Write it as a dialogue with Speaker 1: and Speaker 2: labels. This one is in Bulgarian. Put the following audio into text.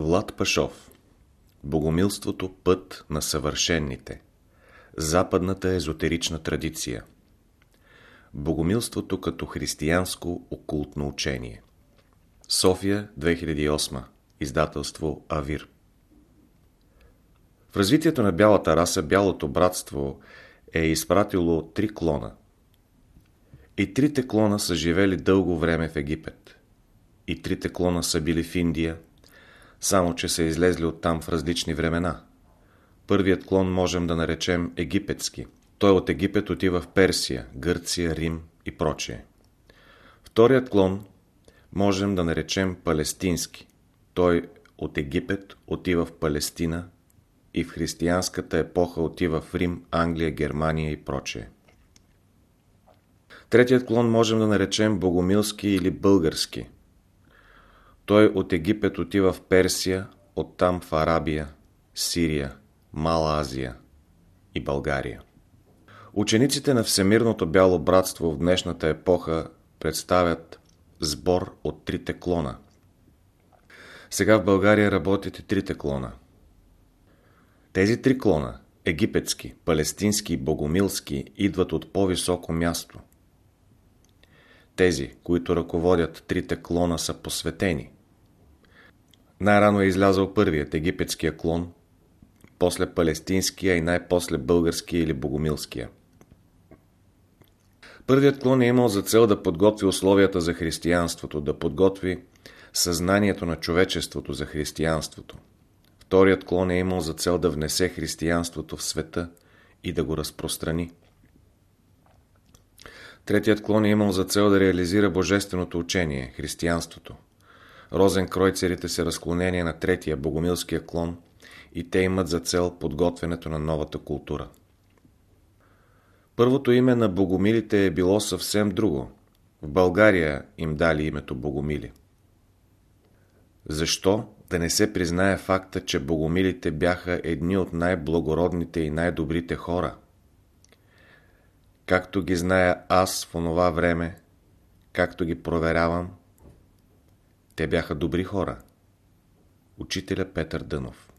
Speaker 1: Влад Пашов. Богомилството – път на съвършенните. Западната езотерична традиция. Богомилството като християнско окултно учение. София, 2008 Издателство Авир. В развитието на бялата раса Бялото братство е изпратило три клона. И трите клона са живели дълго време в Египет. И трите клона са били в Индия, само че са излезли оттам в различни времена. Първият клон можем да наречем египетски. Той от Египет отива в Персия, Гърция, Рим и прочее. Вторият клон можем да наречем палестински. Той от Египет отива в Палестина и в християнската епоха отива в Рим, Англия, Германия и прочее. Третият клон можем да наречем богомилски или български – той от Египет отива в Персия, оттам в Арабия, Сирия, Мала Азия и България. Учениците на Всемирното бяло братство в днешната епоха представят сбор от трите клона. Сега в България работят и трите клона. Тези три клона – египетски, палестински и богомилски – идват от по-високо място. Тези, които ръководят трите клона са посветени – най-рано е излязъл първият, египетския клон, после палестинския и най-после българския или богомилския. Първият клон е имал за цел да подготви условията за християнството, да подготви съзнанието на човечеството за християнството. Вторият клон е имал за цел да внесе християнството в света и да го разпространи. Третият клон е имал за цел да реализира божественото учение, християнството. Розенкройцерите са разклонение на третия, богомилския клон и те имат за цел подготвянето на новата култура. Първото име на богомилите е било съвсем друго. В България им дали името богомили. Защо да не се признае факта, че богомилите бяха едни от най-благородните и най-добрите хора? Както ги зная аз в онова време, както ги проверявам, те бяха добри хора. Учителя Петър Дънов